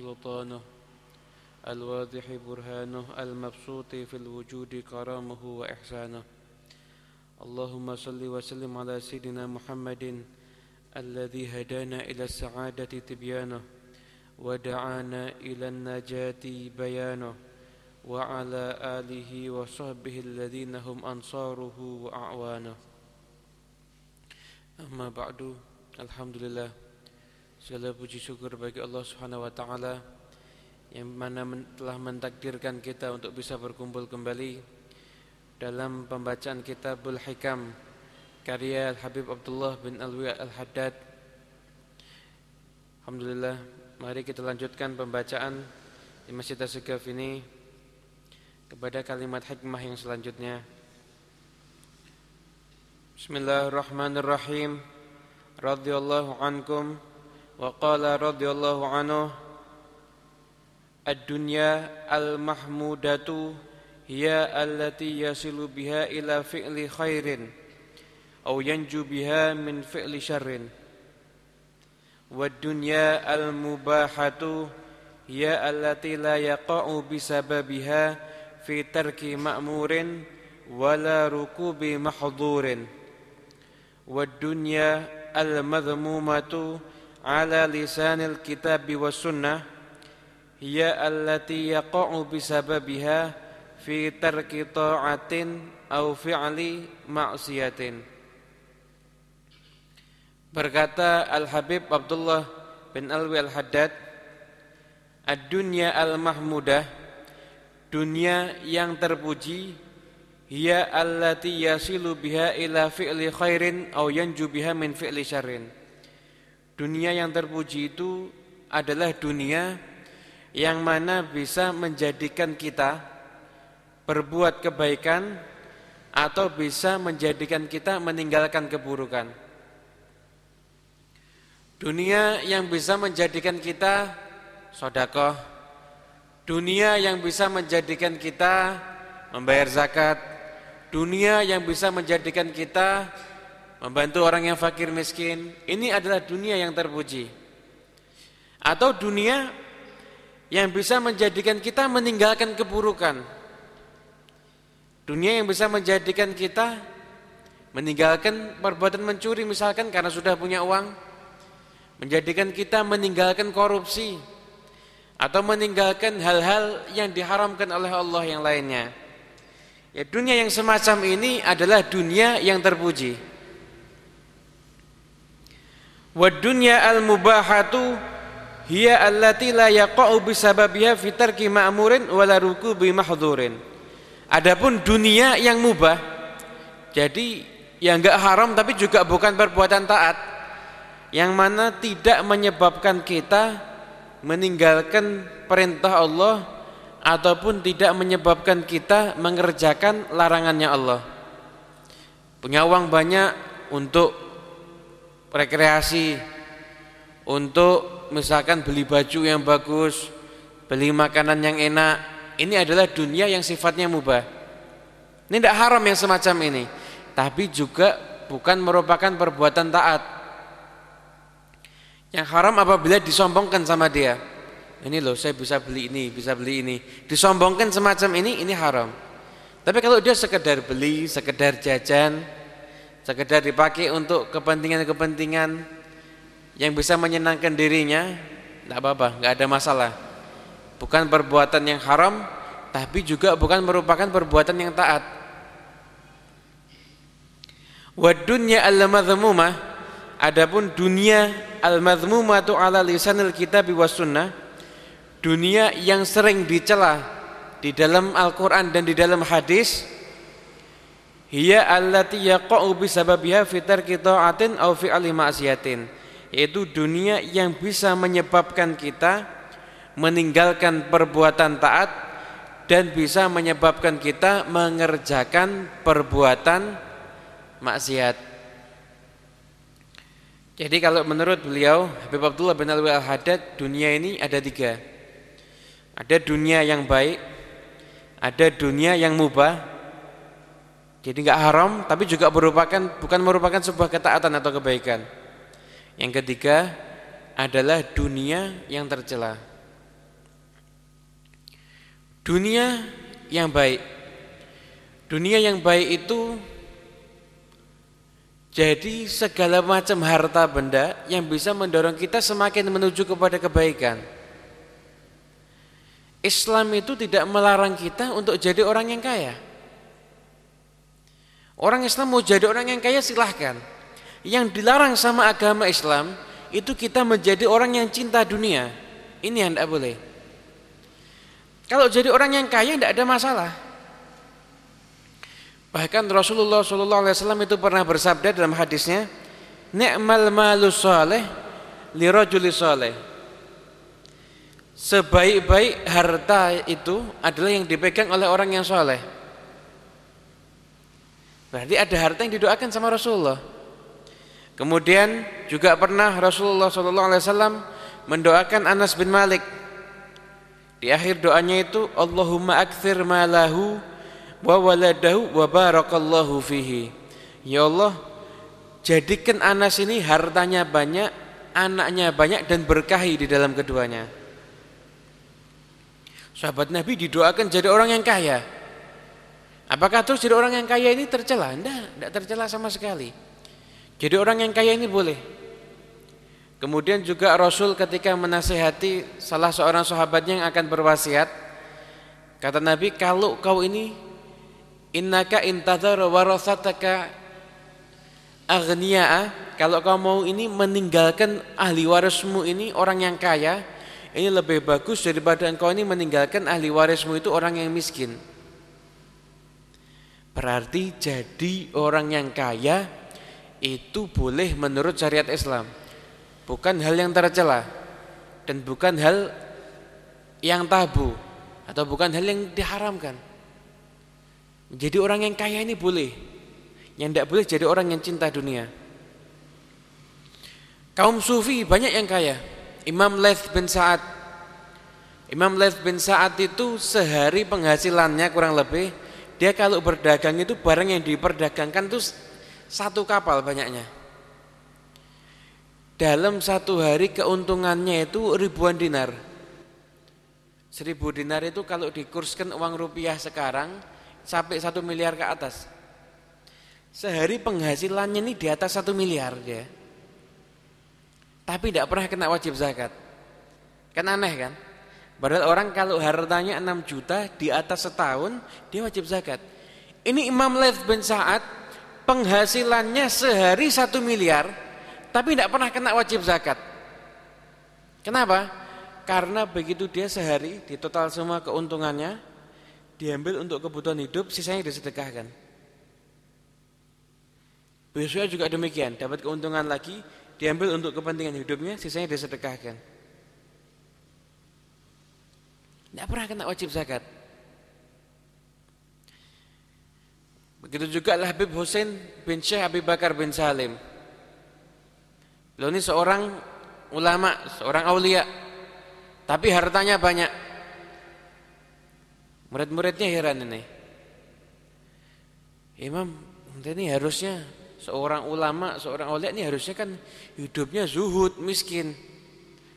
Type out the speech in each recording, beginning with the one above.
سلطانه. الواضح برهانه المبسوط في الوجود كرامه وإحسانه. اللهم صل وسلم على سيدنا محمد الذي هدانا إلى السعادة تبيانه ودعانا إلى النجاة بيانه وعلى آله وصحبه الذين هم أنصاره وأعوانه. أما بعد الحمد لله. Segala puji syukur bagi Allah Subhanahu wa taala yang mana telah mentakdirkan kita untuk bisa berkumpul kembali dalam pembacaan Kitabul Hikam karya Habib Abdullah bin Alwi Al-Haddad. Alhamdulillah, mari kita lanjutkan pembacaan di Masjid Asgaf ini kepada kalimat hikmah yang selanjutnya. Bismillahirrahmanirrahim. Radhiyallahu ankum وقال رضي الله عنه الدنيا المحمودة هي التي يصل بها إلى فعل خير أو ينجو بها من فعل شر. والدنيا المباحة هي التي لا يقع بسببها في ترك مأمور ولا ركوب محظور. والدنيا المذمومة ala lisanil kitab wa sunnah hiya allati yaqa'u bisababiha fi tarki ta'atin au fi'li ma'siyatin. Berkata Al-Habib Abdullah bin Alwi Al-Haddad ad-dunya al-mahmudah dunia yang terpuji hiya allati yasilu biha ila fi'li khairin au yanju biha min fi'li syarrin. Dunia yang terpuji itu adalah dunia yang mana bisa menjadikan kita berbuat kebaikan atau bisa menjadikan kita meninggalkan keburukan. Dunia yang bisa menjadikan kita sodakoh, dunia yang bisa menjadikan kita membayar zakat, dunia yang bisa menjadikan kita membantu orang yang fakir miskin, ini adalah dunia yang terpuji. Atau dunia yang bisa menjadikan kita meninggalkan keburukan. Dunia yang bisa menjadikan kita meninggalkan perbuatan mencuri misalkan karena sudah punya uang. Menjadikan kita meninggalkan korupsi. Atau meninggalkan hal-hal yang diharamkan oleh Allah yang lainnya. Ya dunia yang semacam ini adalah dunia yang terpuji. Wadunya al-mubahatu hiya allati la yaqa'u bisababiha fi tarki ma'murin wala rukubi mahdhurin. Adapun dunia yang mubah jadi yang enggak haram tapi juga bukan perbuatan taat yang mana tidak menyebabkan kita meninggalkan perintah Allah ataupun tidak menyebabkan kita mengerjakan larangannya Allah. Punya uang banyak untuk rekreasi untuk misalkan beli baju yang bagus, beli makanan yang enak. Ini adalah dunia yang sifatnya mubah. Ini tidak haram yang semacam ini, tapi juga bukan merupakan perbuatan taat. Yang haram apabila disombongkan sama dia. Ini loh saya bisa beli ini, bisa beli ini. Disombongkan semacam ini, ini haram. Tapi kalau dia sekedar beli, sekedar jajan, sekedar dipakai untuk kepentingan-kepentingan yang bisa menyenangkan dirinya, tidak apa-apa, nggak ada masalah. Bukan perbuatan yang haram, tapi juga bukan merupakan perbuatan yang taat. Wadunya al-madhmumah, adapun dunia al-madhmumatu ala lisanil kitab was sunnah, dunia yang sering dicela di dalam Al-Qur'an dan di dalam hadis hiya allati yaqa'u bisababiha fi tarki ta'atin aw fi'li ma'siyatin yaitu dunia yang bisa menyebabkan kita meninggalkan perbuatan taat dan bisa menyebabkan kita mengerjakan perbuatan maksiat. Jadi kalau menurut beliau Habib Abdullah bin Alwi Al-Haddad dunia ini ada tiga Ada dunia yang baik Ada dunia yang mubah jadi nggak haram tapi juga merupakan bukan merupakan sebuah ketaatan atau kebaikan. Yang ketiga adalah dunia yang tercela. Dunia yang baik. Dunia yang baik itu jadi segala macam harta benda yang bisa mendorong kita semakin menuju kepada kebaikan. Islam itu tidak melarang kita untuk jadi orang yang kaya. Orang Islam mau jadi orang yang kaya silahkan. Yang dilarang sama agama Islam itu kita menjadi orang yang cinta dunia. Ini yang tidak boleh. Kalau jadi orang yang kaya tidak ada masalah. Bahkan Rasulullah SAW itu pernah bersabda dalam hadisnya, "Ni'mal malu saleh li rajuli saleh." Sebaik-baik harta itu adalah yang dipegang oleh orang yang soleh. Berarti ada harta yang didoakan sama Rasulullah. Kemudian juga pernah Rasulullah SAW mendoakan Anas bin Malik. Di akhir doanya itu Allahumma akthir malahu wa waladahu wa barakallahu fihi. Ya Allah, jadikan Anas ini hartanya banyak, anaknya banyak dan berkahi di dalam keduanya. Sahabat Nabi didoakan jadi orang yang kaya. Apakah terus jadi orang yang kaya ini tercela? Tidak, tidak tercela sama sekali. Jadi orang yang kaya ini boleh. Kemudian juga Rasul ketika menasehati salah seorang sahabatnya yang akan berwasiat, kata Nabi, kalau kau ini Innaka intadhar warasataka aghniya'a kalau kau mau ini meninggalkan ahli warismu ini orang yang kaya ini lebih bagus daripada engkau ini meninggalkan ahli warismu itu orang yang miskin berarti jadi orang yang kaya itu boleh menurut syariat Islam bukan hal yang tercela dan bukan hal yang tabu atau bukan hal yang diharamkan jadi orang yang kaya ini boleh. Yang tidak boleh jadi orang yang cinta dunia. Kaum sufi banyak yang kaya. Imam Lath bin Sa'ad. Imam Lath bin Sa'ad itu sehari penghasilannya kurang lebih dia kalau berdagang itu barang yang diperdagangkan itu satu kapal banyaknya. Dalam satu hari keuntungannya itu ribuan dinar. Seribu dinar itu kalau dikurskan uang rupiah sekarang sampai satu miliar ke atas. Sehari penghasilannya ini di atas satu miliar dia. Tapi tidak pernah kena wajib zakat. Kan aneh kan? Padahal orang kalau hartanya 6 juta di atas setahun dia wajib zakat. Ini Imam Laith bin Sa'ad penghasilannya sehari satu miliar tapi tidak pernah kena wajib zakat. Kenapa? Karena begitu dia sehari di total semua keuntungannya diambil untuk kebutuhan hidup, sisanya disedekahkan. Besoknya juga demikian, dapat keuntungan lagi, diambil untuk kepentingan hidupnya, sisanya disedekahkan. Tidak pernah kena wajib zakat. Begitu juga Habib Hussein bin Syekh Abi Bakar bin Salim. Beliau ini seorang ulama, seorang aulia, tapi hartanya banyak. Murid-muridnya heran ini. Imam, ini harusnya seorang ulama, seorang ulama ini harusnya kan hidupnya zuhud, miskin.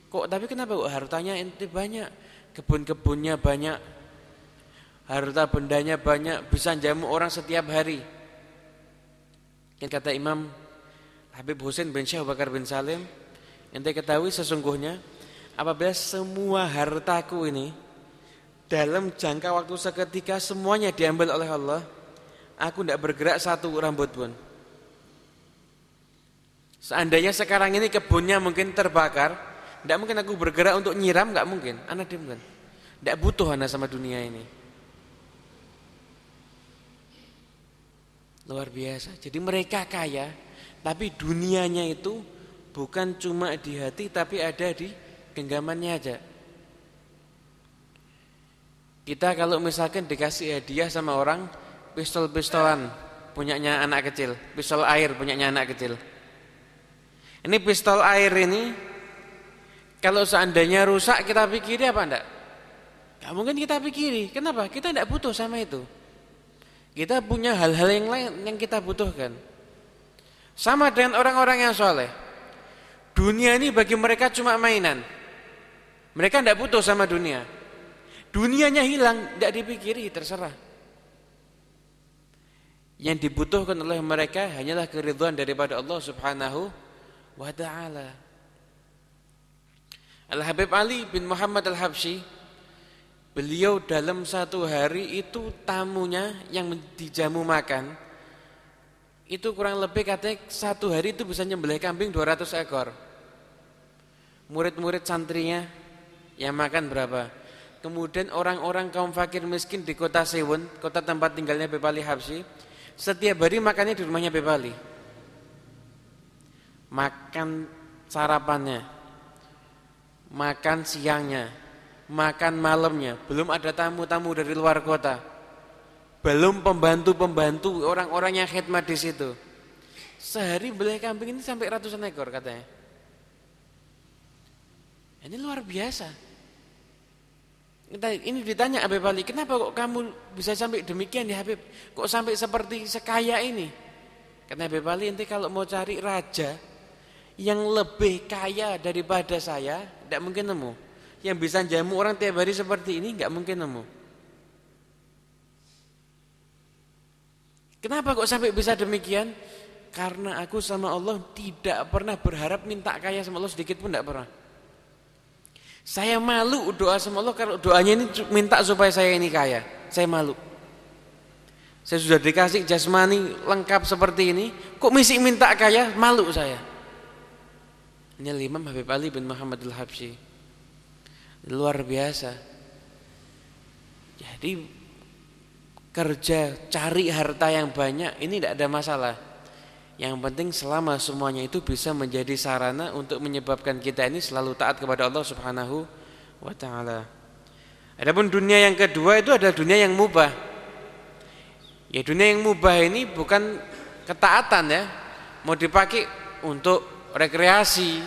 Kok tapi kenapa kok hartanya ente banyak, kebun-kebunnya banyak, harta bendanya banyak, bisa jamu orang setiap hari. Yang kata Imam Habib Husain bin Syekh Bakar bin Salim, ente ketahui sesungguhnya apabila semua hartaku ini dalam jangka waktu seketika semuanya diambil oleh Allah aku tidak bergerak satu rambut pun seandainya sekarang ini kebunnya mungkin terbakar tidak mungkin aku bergerak untuk nyiram nggak mungkin. Anak kan? Tidak butuh anak sama dunia ini. Luar biasa. Jadi mereka kaya tapi dunianya itu bukan cuma di hati tapi ada di genggamannya aja. Kita kalau misalkan dikasih hadiah sama orang pistol-pistolan punyanya anak kecil, pistol air punyanya anak kecil. Ini pistol air ini kalau seandainya rusak kita pikiri apa enggak? Gak mungkin kita pikiri. Kenapa? Kita tidak butuh sama itu. Kita punya hal-hal yang lain yang kita butuhkan. Sama dengan orang-orang yang soleh. Dunia ini bagi mereka cuma mainan. Mereka tidak butuh sama dunia. Dunianya hilang, tidak dipikiri, terserah. Yang dibutuhkan oleh mereka hanyalah keriduan daripada Allah Subhanahu wa taala. Al-Habib Ali bin Muhammad Al-Habsyi Beliau dalam satu hari itu tamunya yang dijamu makan Itu kurang lebih katanya satu hari itu bisa nyembelih kambing 200 ekor. Murid-murid santrinya yang makan berapa? Kemudian orang-orang kaum fakir miskin di kota Sewon Kota tempat tinggalnya Bepali Habsyi Setiap hari makannya di rumahnya Bepali Makan sarapannya Makan siangnya makan malamnya, belum ada tamu-tamu dari luar kota. Belum pembantu-pembantu orang-orang yang khidmat di situ. Sehari beli kambing ini sampai ratusan ekor katanya. Ini luar biasa. Ini ditanya Habib Ali, kenapa kok kamu bisa sampai demikian ya Habib? Kok sampai seperti sekaya ini? Karena Habib Ali nanti kalau mau cari raja yang lebih kaya daripada saya, tidak mungkin nemu yang bisa jamu orang tiap hari seperti ini nggak mungkin nemu. Kenapa kok sampai bisa demikian? Karena aku sama Allah tidak pernah berharap minta kaya sama Allah sedikit pun tidak pernah. Saya malu doa sama Allah kalau doanya ini minta supaya saya ini kaya. Saya malu. Saya sudah dikasih jasmani lengkap seperti ini, kok misi minta kaya? Malu saya. Ini Imam Habib Ali bin Muhammad al-Habsyi luar biasa. Jadi kerja cari harta yang banyak ini tidak ada masalah. Yang penting selama semuanya itu bisa menjadi sarana untuk menyebabkan kita ini selalu taat kepada Allah Subhanahu wa taala. Adapun dunia yang kedua itu adalah dunia yang mubah. Ya dunia yang mubah ini bukan ketaatan ya. Mau dipakai untuk rekreasi,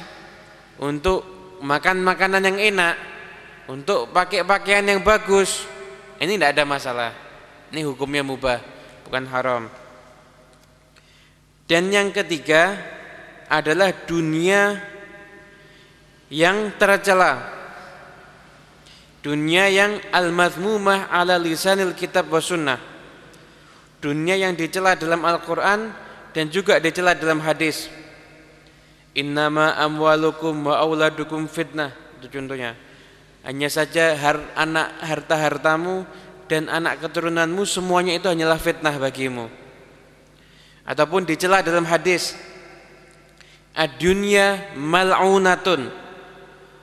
untuk makan makanan yang enak, untuk pakai pakaian yang bagus. Ini tidak ada masalah. Ini hukumnya mubah bukan haram. Dan yang ketiga adalah dunia yang tercela. Dunia yang al-mazmumah ala lisanil kitab wa sunnah. Dunia yang dicela dalam Al-Quran dan juga dicela dalam hadis innama amwalukum wa auladukum fitnah itu contohnya hanya saja har, anak harta-hartamu dan anak keturunanmu semuanya itu hanyalah fitnah bagimu. Ataupun dicela dalam hadis Ad-dunya mal'unatun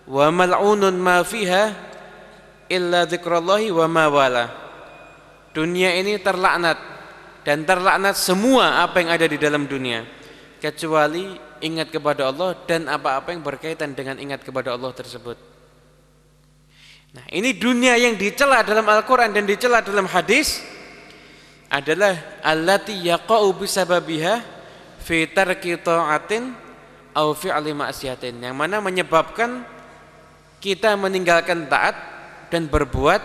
wa mal'unun ma fiha illa dzikrallahi wa ma wala. Dunia ini terlaknat dan terlaknat semua apa yang ada di dalam dunia kecuali ingat kepada Allah dan apa-apa yang berkaitan dengan ingat kepada Allah tersebut. Nah, ini dunia yang dicela dalam Al-Qur'an dan dicela dalam hadis adalah allati yaqa'u bisababiha fi tarki ta'atin aw fi'li ma'siyatin yang mana menyebabkan kita meninggalkan taat dan berbuat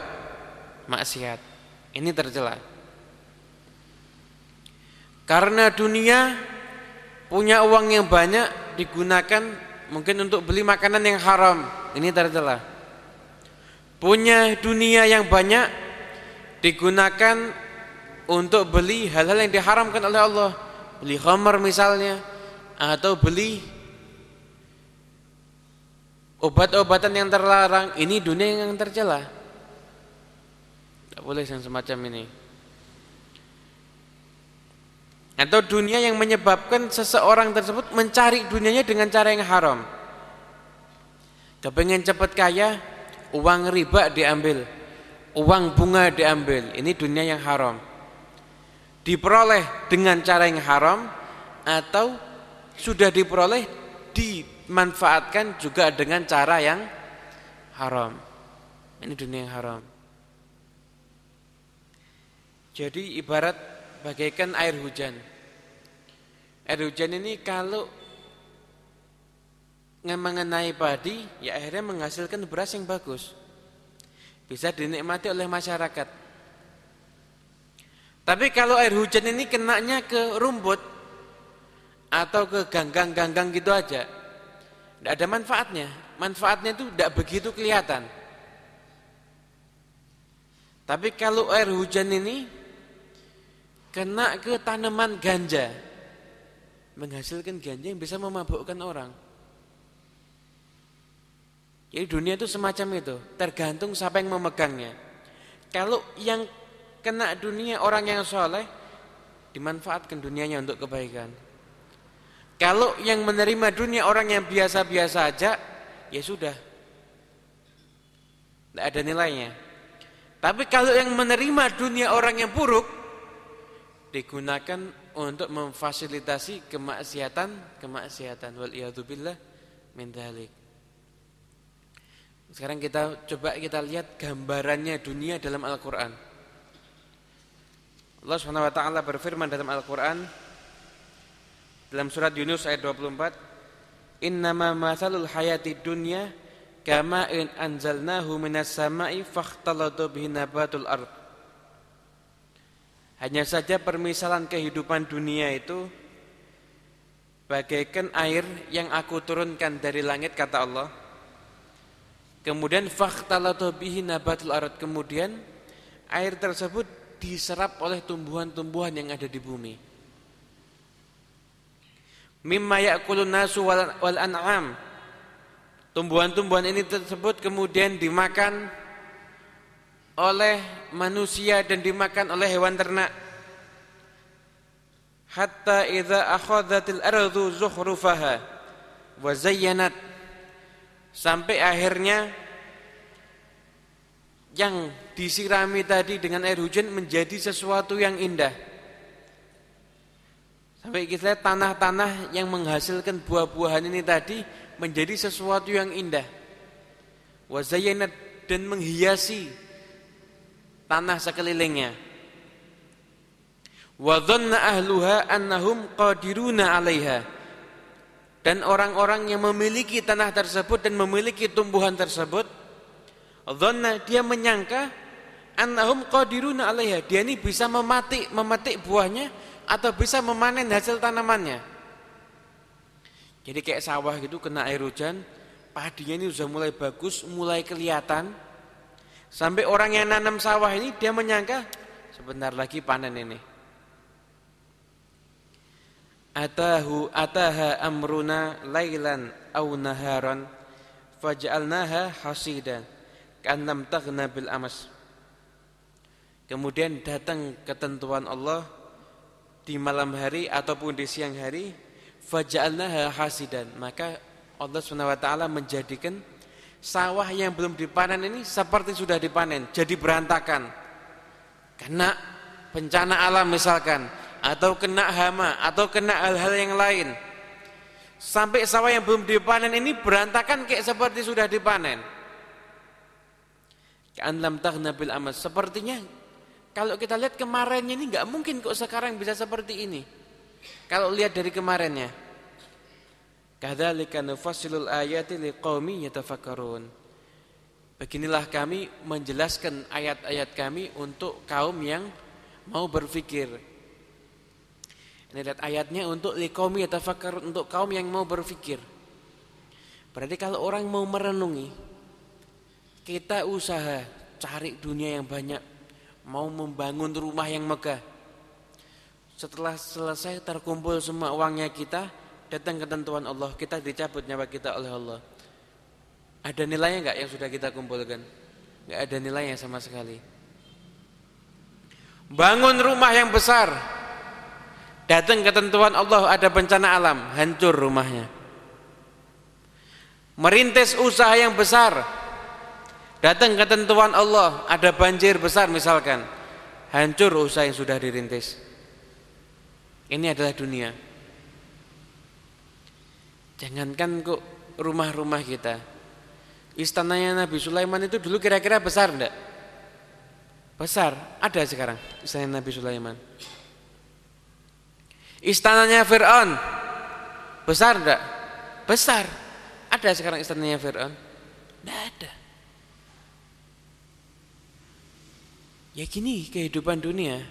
maksiat. Ini tercela. Karena dunia punya uang yang banyak digunakan mungkin untuk beli makanan yang haram. Ini tercela. Punya dunia yang banyak digunakan untuk beli hal-hal yang diharamkan oleh Allah. Beli khamar misalnya atau beli obat-obatan yang terlarang. Ini dunia yang tercela. Tidak boleh yang semacam ini atau dunia yang menyebabkan seseorang tersebut mencari dunianya dengan cara yang haram kepengen cepat kaya uang riba diambil, uang bunga diambil. Ini dunia yang haram. Diperoleh dengan cara yang haram atau sudah diperoleh dimanfaatkan juga dengan cara yang haram. Ini dunia yang haram. Jadi ibarat bagaikan air hujan. Air hujan ini kalau mengenai padi ya akhirnya menghasilkan beras yang bagus bisa dinikmati oleh masyarakat tapi kalau air hujan ini kenanya ke rumput atau ke ganggang-ganggang gitu aja Tidak ada manfaatnya. Manfaatnya itu tidak begitu kelihatan. Tapi kalau air hujan ini kena ke tanaman ganja, menghasilkan ganja yang bisa memabukkan orang. Jadi dunia itu semacam itu, tergantung siapa yang memegangnya. Kalau yang kena dunia orang yang soleh, dimanfaatkan dunianya untuk kebaikan. Kalau yang menerima dunia orang yang biasa-biasa aja, ya sudah. Tidak ada nilainya. Tapi kalau yang menerima dunia orang yang buruk, digunakan untuk memfasilitasi kemaksiatan, kemaksiatan. Wal billah min dhalik. Sekarang kita coba kita lihat gambarannya dunia dalam Al-Qur'an. Allah Subhanahu wa taala berfirman dalam Al-Qur'an dalam surat Yunus ayat 24, "Innama mathalul hayati dunya kama in anzalnahu minas sama'i fakhtalata bihi nabatul ard." Hanya saja permisalan kehidupan dunia itu bagaikan air yang aku turunkan dari langit kata Allah Kemudian fakhtalatu bihi arad. Kemudian air tersebut diserap oleh tumbuhan-tumbuhan yang ada di bumi. Mimma nasu wal an'am. Tumbuhan-tumbuhan ini tersebut kemudian dimakan oleh manusia dan dimakan oleh hewan ternak. Hatta idza akhadhatil ardu zukhrufaha wa zayyanat Sampai akhirnya yang disirami tadi dengan air hujan menjadi sesuatu yang indah. Sampai kita lihat tanah-tanah yang menghasilkan buah-buahan ini tadi menjadi sesuatu yang indah. Wazayanat dan menghiasi tanah sekelilingnya. Wa ahluha annahum qadiruna 'alaiha. Dan orang-orang yang memiliki tanah tersebut dan memiliki tumbuhan tersebut dhanna dia menyangka annahum qadiruna 'alaiha. Dia ini bisa mematik memetik buahnya atau bisa memanen hasil tanamannya. Jadi kayak sawah gitu kena air hujan padinya ini sudah mulai bagus mulai kelihatan sampai orang yang nanam sawah ini dia menyangka sebentar lagi panen ini. Atahu ataha amruna lailan aw naharan faj'alnaha hasidan kanam taghna bil amas. Kemudian datang ketentuan Allah di malam hari ataupun di siang hari faj'alnaha hasidan. Maka Allah SWT menjadikan sawah yang belum dipanen ini seperti sudah dipanen jadi berantakan. Karena bencana alam misalkan atau kena hama atau kena hal-hal yang lain. Sampai sawah yang belum dipanen ini berantakan kayak seperti sudah dipanen. Anlam taghna bil amas sepertinya kalau kita lihat kemarinnya ini nggak mungkin kok sekarang bisa seperti ini. Kalau lihat dari kemarinnya kadzalika nufassilul ayati liqaumi yatafakkarun beginilah kami menjelaskan ayat-ayat kami untuk kaum yang mau berfikir ini lihat ayatnya untuk likomi atau fakar untuk kaum yang mau berpikir. Berarti kalau orang mau merenungi, kita usaha cari dunia yang banyak, mau membangun rumah yang megah. Setelah selesai terkumpul semua uangnya kita, datang ketentuan Allah, kita dicabut nyawa kita oleh Allah. Ada nilainya enggak yang sudah kita kumpulkan? Enggak ada nilainya sama sekali. Bangun rumah yang besar, Datang ketentuan Allah ada bencana alam, hancur rumahnya. Merintis usaha yang besar. Datang ketentuan Allah ada banjir besar misalkan, hancur usaha yang sudah dirintis. Ini adalah dunia. Jangankan kok rumah-rumah kita. Istananya Nabi Sulaiman itu dulu kira-kira besar enggak? Besar, ada sekarang istana Nabi Sulaiman. Istananya Fir'aun besar enggak? Besar. Ada sekarang istananya Fir'aun? Tidak ada. Ya gini kehidupan dunia.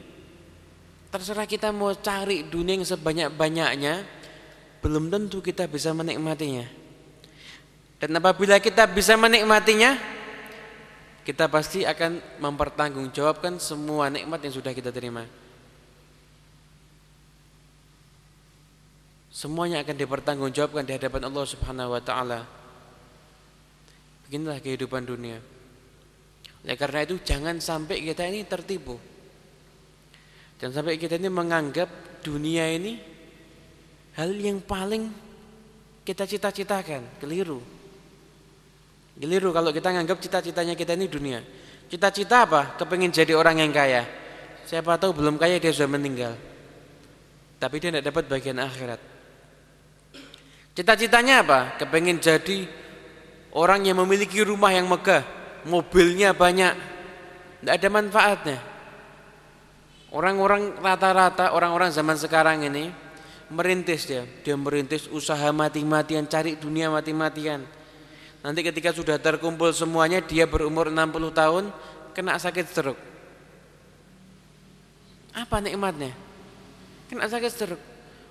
Terserah kita mau cari dunia yang sebanyak-banyaknya, belum tentu kita bisa menikmatinya. Dan apabila kita bisa menikmatinya, kita pasti akan mempertanggungjawabkan semua nikmat yang sudah kita terima. Semuanya akan dipertanggungjawabkan di hadapan Allah Subhanahu wa taala. Beginilah kehidupan dunia. Oleh karena itu jangan sampai kita ini tertipu. Jangan sampai kita ini menganggap dunia ini hal yang paling kita cita-citakan, keliru. Keliru kalau kita nganggap cita-citanya kita ini dunia. Cita-cita apa? Kepingin jadi orang yang kaya. Siapa tahu belum kaya dia sudah meninggal. Tapi dia tidak dapat bagian akhirat. Cita-citanya apa? Kepingin jadi orang yang memiliki rumah yang megah, mobilnya banyak. Tidak ada manfaatnya. Orang-orang rata-rata, orang-orang zaman sekarang ini merintis dia. Dia merintis usaha mati-matian, cari dunia mati-matian. Nanti ketika sudah terkumpul semuanya, dia berumur 60 tahun, kena sakit stroke. Apa nikmatnya? Kena sakit stroke.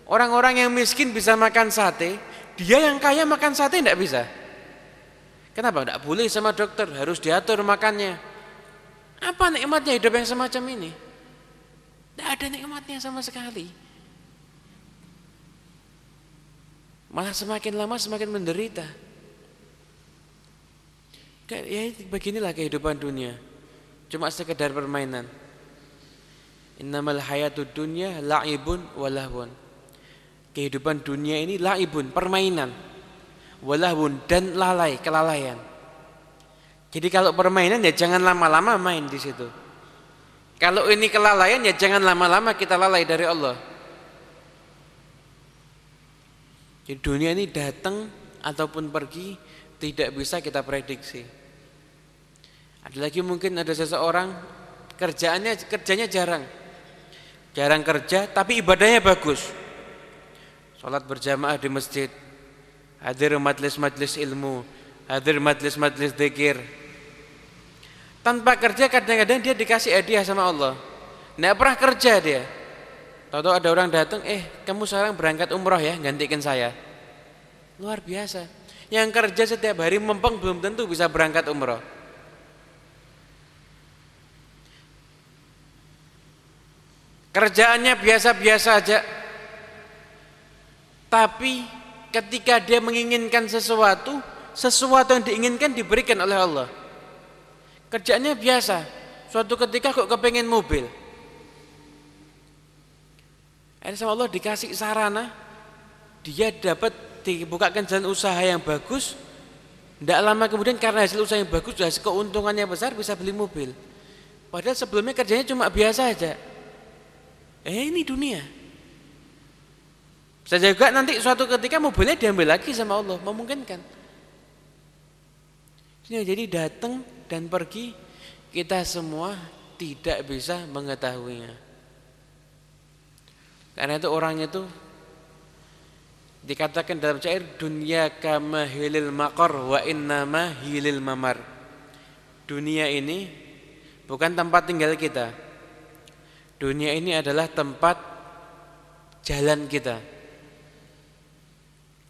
Orang-orang yang miskin bisa makan sate, dia yang kaya makan sate tidak bisa. Kenapa? Tidak boleh sama dokter, harus diatur makannya. Apa nikmatnya hidup yang semacam ini? Tidak ada nikmatnya sama sekali. Malah semakin lama semakin menderita. Ya beginilah kehidupan dunia. Cuma sekedar permainan. Innamal hayatud dunya la'ibun walahun. Kehidupan dunia ini la'ibun, permainan. Walahun dan lalai, kelalaian. Jadi kalau permainan ya jangan lama-lama main di situ. Kalau ini kelalaian ya jangan lama-lama kita lalai dari Allah. Jadi dunia ini datang ataupun pergi tidak bisa kita prediksi. Ada lagi mungkin ada seseorang kerjaannya kerjanya jarang. Jarang kerja tapi ibadahnya bagus. Salat berjamaah di masjid. Hadir majlis-majlis ilmu, hadir majlis-majlis zikir, tanpa kerja kadang-kadang dia dikasih hadiah sama Allah. Nggak pernah kerja dia. Tahu-tahu ada orang datang, eh kamu sekarang berangkat umroh ya, gantikan saya. Luar biasa. Yang kerja setiap hari mempeng belum tentu bisa berangkat umroh. Kerjaannya biasa-biasa aja. Tapi ketika dia menginginkan sesuatu, sesuatu yang diinginkan diberikan oleh Allah. Kerjanya biasa. Suatu ketika kok kepengen mobil. Akhirnya sama Allah dikasih sarana, dia dapat dibukakan jalan usaha yang bagus. Tidak lama kemudian karena hasil usaha yang bagus, hasil keuntungannya besar bisa beli mobil. Padahal sebelumnya kerjanya cuma biasa aja. Eh ini dunia. Bisa juga nanti suatu ketika mobilnya diambil lagi sama Allah, memungkinkan. Jadi datang dan pergi kita semua tidak bisa mengetahuinya. Karena itu orang itu dikatakan dalam syair dunia kama hilil makor wa innama hilil mamar. Dunia ini bukan tempat tinggal kita. Dunia ini adalah tempat jalan kita.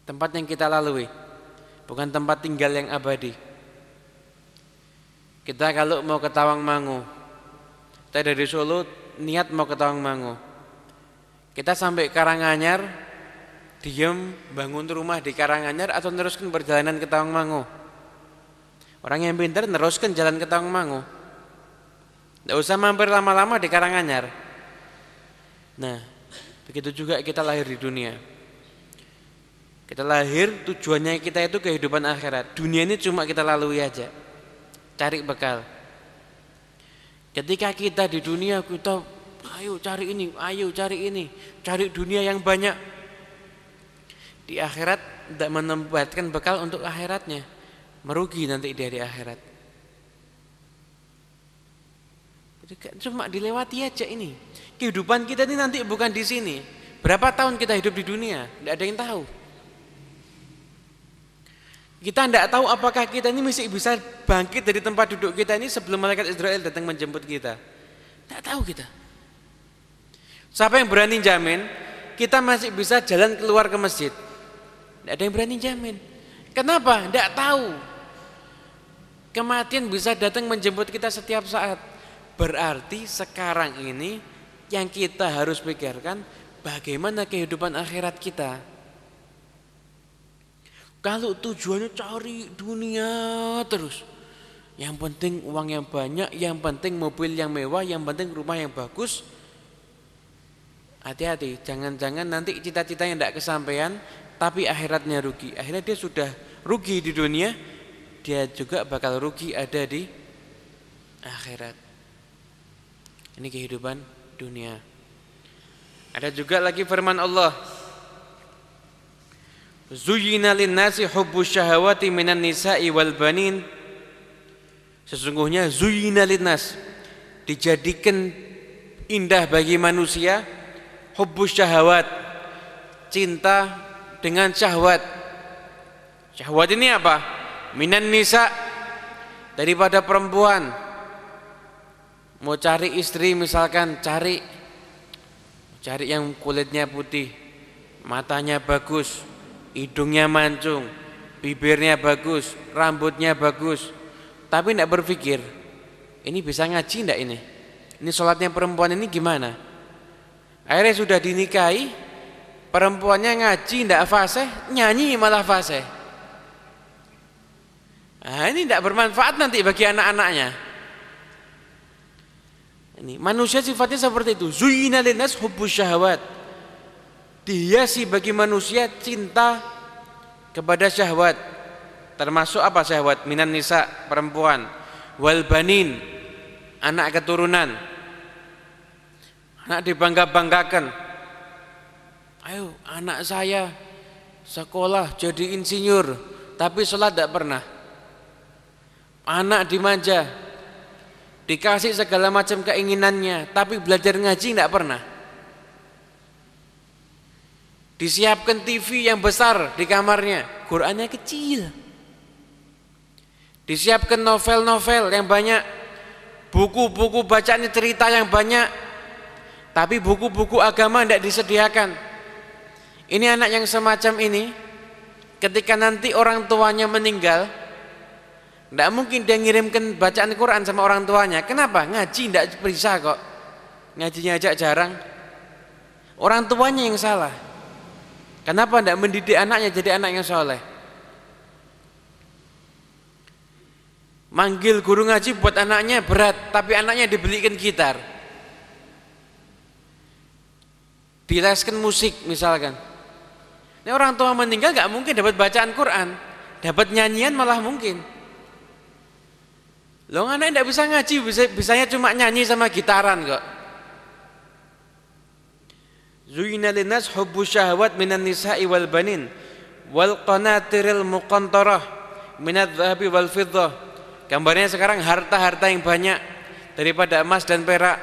Tempat yang kita lalui, bukan tempat tinggal yang abadi. Kita kalau mau ke Tawangmangu, kita dari Solo niat mau ke Tawangmangu. Kita sampai Karanganyar, diem bangun rumah di Karanganyar atau teruskan perjalanan ke Tawangmangu. Orang yang pintar teruskan jalan ke Tawangmangu. Tidak usah mampir lama-lama di Karanganyar. Nah, begitu juga kita lahir di dunia. Kita lahir tujuannya kita itu kehidupan akhirat. Dunia ini cuma kita lalui aja cari bekal. Ketika kita di dunia kita ayo cari ini, ayo cari ini, cari dunia yang banyak. Di akhirat tidak menempatkan bekal untuk akhiratnya. Merugi nanti dia di akhirat. Cuma dilewati aja ini. Kehidupan kita ini nanti bukan di sini. Berapa tahun kita hidup di dunia? Tidak ada yang tahu. Kita tidak tahu apakah kita ini masih bisa bangkit dari tempat duduk kita ini sebelum malaikat Israel datang menjemput kita. Tidak tahu kita. Siapa yang berani jamin kita masih bisa jalan keluar ke masjid? Tidak ada yang berani jamin. Kenapa? Tidak tahu. Kematian bisa datang menjemput kita setiap saat. Berarti sekarang ini yang kita harus pikirkan bagaimana kehidupan akhirat kita. Kalau tujuannya cari dunia terus, yang penting uang yang banyak, yang penting mobil yang mewah, yang penting rumah yang bagus. Hati-hati, jangan-jangan nanti cita-citanya tidak kesampaian, tapi akhiratnya rugi. Akhirnya dia sudah rugi di dunia, dia juga bakal rugi ada di akhirat. Ini kehidupan dunia. Ada juga lagi firman Allah. Zuyyina lin-nasi hubbu syahawati minan nisa'i wal banin. Sesungguhnya zuyyina lin-nas dijadikan indah bagi manusia hubbu syahawat cinta dengan syahwat. Syahwat ini apa? minan nisa daripada perempuan. Mau cari istri misalkan cari. Cari yang kulitnya putih matanya bagus hidungnya mancung bibirnya bagus rambutnya bagus. Tapi tidak berpikir ini bisa ngaji tidak ini? Ini sholatnya perempuan ini gimana akhirnya sudah dinikahi perempuannya ngaji tidak fase nyanyi malah fase Nah, ini tidak bermanfaat nanti bagi anak-anaknya. Ini manusia sifatnya seperti itu. Zuyina linas hubbus syahwat. Dihiasi bagi manusia cinta kepada syahwat. Termasuk apa syahwat? Minan nisa perempuan, wal banin anak keturunan. Anak dibangga-banggakan. Ayo, anak saya sekolah jadi insinyur, tapi sholat tidak pernah. Anak dimanja. Dikasih segala macam keinginannya tapi belajar ngaji tidak pernah. Disiapkan TV yang besar di kamarnya. Qurannya kecil. Disiapkan novel-novel yang banyak. Buku-buku bacaan cerita yang banyak tapi buku-buku agama tidak disediakan ini anak yang semacam ini ketika nanti orang tuanya meninggal tidak mungkin dia ngirimkan bacaan Quran sama orang tuanya. Kenapa? Ngaji tidak bisa kok. Ngajinya aja jarang. Orang tuanya yang salah. Kenapa tidak mendidik anaknya jadi anak yang soleh? Manggil guru ngaji buat anaknya berat, tapi anaknya dibelikan gitar. Dileskan musik misalkan. Ini orang tua meninggal gak mungkin dapat bacaan Quran, dapat nyanyian malah mungkin. Lo anak tidak bisa ngaji, bisa bisanya cuma nyanyi sama gitaran kok. Zuyina linas hubbu syahwat minan nisa'i wal banin wal qanatiril muqantarah minadz dhahabi wal fiddah. Gambarnya sekarang harta-harta yang banyak daripada emas dan perak.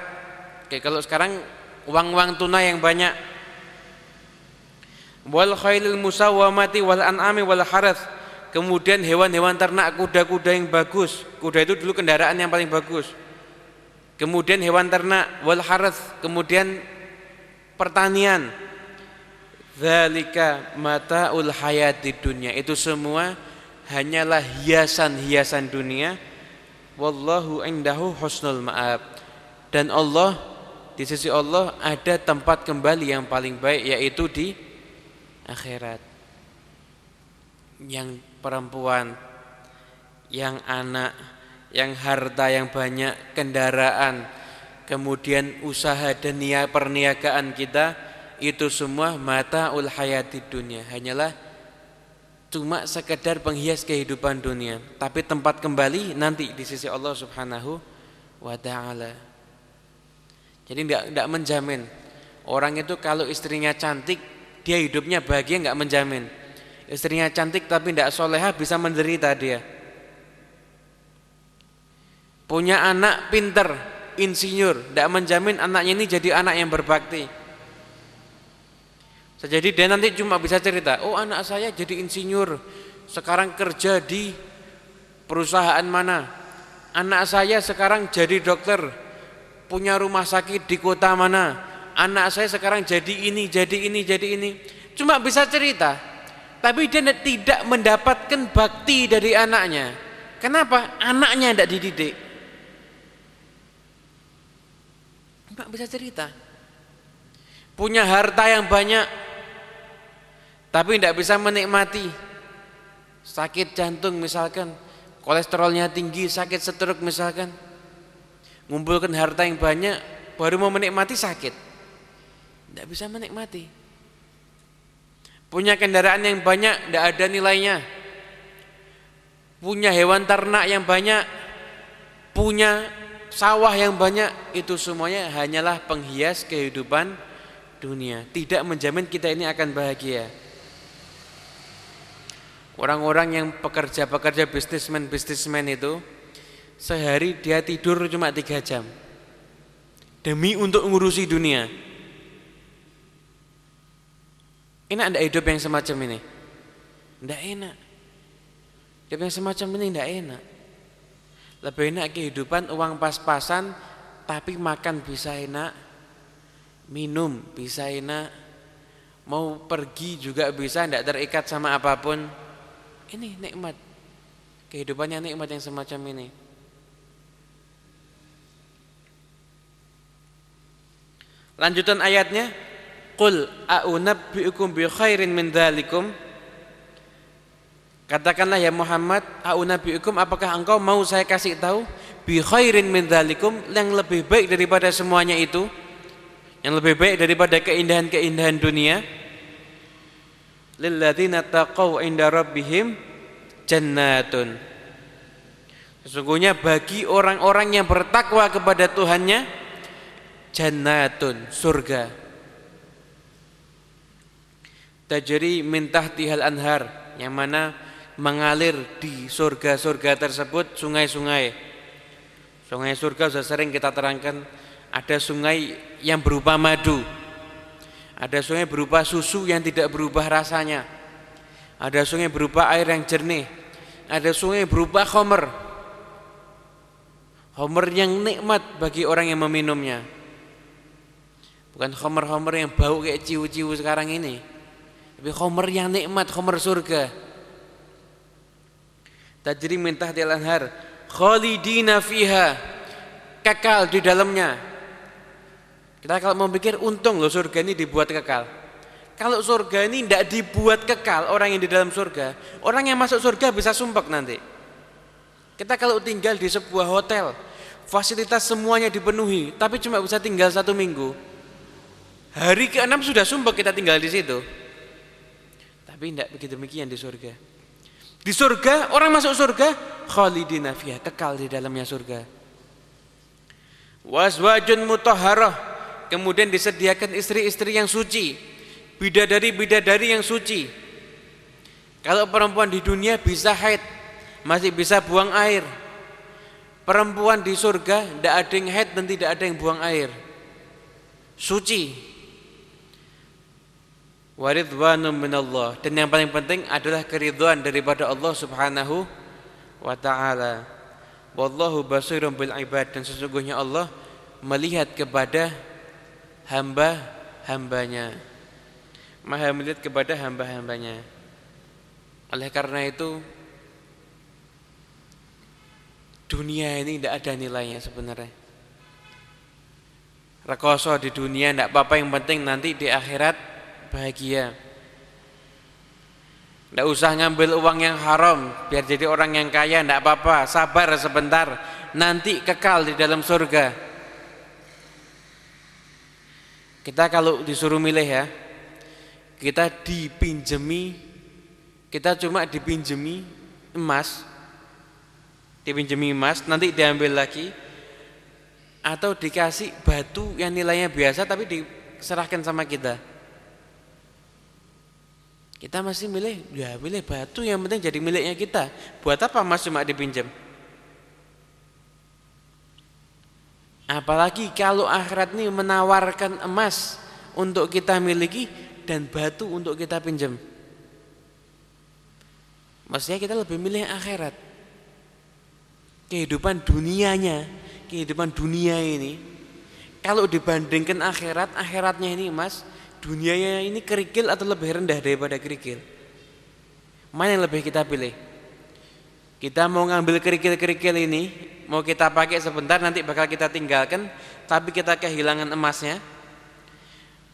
Oke, kalau sekarang uang-uang tunai yang banyak. Wal khailil musawwamati wal an'ami wal harath kemudian hewan-hewan ternak kuda-kuda yang bagus. Kuda itu dulu kendaraan yang paling bagus. Kemudian hewan ternak wal harth kemudian pertanian. Zalika mataul hayati dunia. Itu semua hanyalah hiasan-hiasan dunia. Wallahu indahu husnul ma'ab. Dan Allah di sisi Allah ada tempat kembali yang paling baik yaitu di akhirat. Yang perempuan, yang anak, yang harta yang banyak, kendaraan, kemudian usaha dan niat perniagaan kita itu semua mata ul hayati dunia. Hanyalah cuma sekedar penghias kehidupan dunia. Tapi tempat kembali nanti di sisi Allah Subhanahu wa taala jadi tidak tidak menjamin orang itu kalau istrinya cantik dia hidupnya bahagia nggak menjamin Istrinya cantik tapi tidak soleha bisa menderita dia. Punya anak pinter, insinyur, tidak menjamin anaknya ini jadi anak yang berbakti. Jadi dia nanti cuma bisa cerita, oh anak saya jadi insinyur, sekarang kerja di perusahaan mana. Anak saya sekarang jadi dokter, punya rumah sakit di kota mana. Anak saya sekarang jadi ini, jadi ini, jadi ini. Cuma bisa cerita tapi dia tidak mendapatkan bakti dari anaknya. Kenapa? Anaknya tidak dididik. Enggak bisa cerita. Punya harta yang banyak, tapi tidak bisa menikmati. Sakit jantung misalkan, kolesterolnya tinggi, sakit stroke misalkan. Ngumpulkan harta yang banyak, baru mau menikmati sakit. Tidak bisa menikmati. Punya kendaraan yang banyak tidak ada nilainya. Punya hewan ternak yang banyak punya sawah yang banyak itu semuanya hanyalah penghias kehidupan dunia. Tidak menjamin kita ini akan bahagia. Orang-orang yang pekerja-pekerja bisnismen-bisnismen itu sehari dia tidur cuma tiga jam demi untuk ngurusi dunia Enak anda hidup yang semacam ini? Tidak enak. Hidup yang semacam ini tidak enak. Lebih enak kehidupan uang pas-pasan tapi makan bisa enak, minum bisa enak, mau pergi juga bisa tidak terikat sama apa pun. Ini nikmat. Kehidupannya nikmat yang semacam ini. Lanjutan ayatnya Qul a'unabbi'ukum bi khairin min dzalikum Katakanlah ya Muhammad, a'unabbi'ukum apakah engkau mau saya kasih tahu bi khairin min dzalikum yang lebih baik daripada semuanya itu? Yang lebih baik daripada keindahan-keindahan dunia? Lilladzina taqaw inda rabbihim jannatun. Sesungguhnya bagi orang-orang yang bertakwa kepada Tuhannya jannatun, surga tajri min tahtihal anhar yang mana mengalir di surga-surga tersebut sungai-sungai. Sungai surga sudah sering kita terangkan ada sungai yang berupa madu. Ada sungai berupa susu yang tidak berubah rasanya. Ada sungai berupa air yang jernih. Ada sungai berupa khomer. Khomer yang nikmat bagi orang yang meminumnya. Bukan khomer-khomer yang bau kayak ciu-ciu sekarang ini tapi khomer yang nikmat, khomer surga. Tajri min tahtil anhar khalidina fiha kekal di dalamnya. Kita kalau mau pikir untung loh surga ini dibuat kekal. Kalau surga ini tidak dibuat kekal orang yang di dalam surga, orang yang masuk surga bisa sumpek nanti. Kita kalau tinggal di sebuah hotel, fasilitas semuanya dipenuhi, tapi cuma bisa tinggal satu minggu. Hari ke-6 sudah sumpek kita tinggal di situ. Tapi tidak begitu demikian di surga. Di surga orang masuk surga khalidina fiha kekal di dalamnya surga. Waswajun mutahharah kemudian disediakan istri-istri yang suci, bidadari-bidadari yang suci. Kalau perempuan di dunia bisa haid, masih bisa buang air. Perempuan di surga tidak ada yang haid dan tidak ada yang buang air. Suci, waridwanum minallah dan yang paling penting adalah keridhaan daripada Allah Subhanahu wa taala. Wallahu basirun bil ibad dan sesungguhnya Allah melihat kepada hamba-hambanya. Maha melihat kepada hamba-hambanya. Oleh karena itu dunia ini tidak ada nilainya sebenarnya. Rekoso di dunia tidak apa-apa yang penting nanti di akhirat bahagia. Tidak usah ngambil uang yang haram biar jadi orang yang kaya, tidak apa-apa, sabar sebentar, nanti kekal di dalam surga. Kita kalau disuruh milih ya, kita dipinjemi, kita cuma dipinjemi emas, dipinjemi emas, nanti diambil lagi, atau dikasih batu yang nilainya biasa tapi diserahkan sama kita. Kita masih milih, ya milih batu yang penting jadi miliknya kita. Buat apa emas cuma dipinjam? Apalagi kalau akhirat ini menawarkan emas untuk kita miliki dan batu untuk kita pinjam. Maksudnya kita lebih milih akhirat. Kehidupan dunianya, kehidupan dunia ini kalau dibandingkan akhirat, akhiratnya ini emas, dunianya ini kerikil atau lebih rendah daripada kerikil? Mana yang lebih kita pilih? Kita mau ngambil kerikil-kerikil ini, mau kita pakai sebentar nanti bakal kita tinggalkan, tapi kita kehilangan emasnya.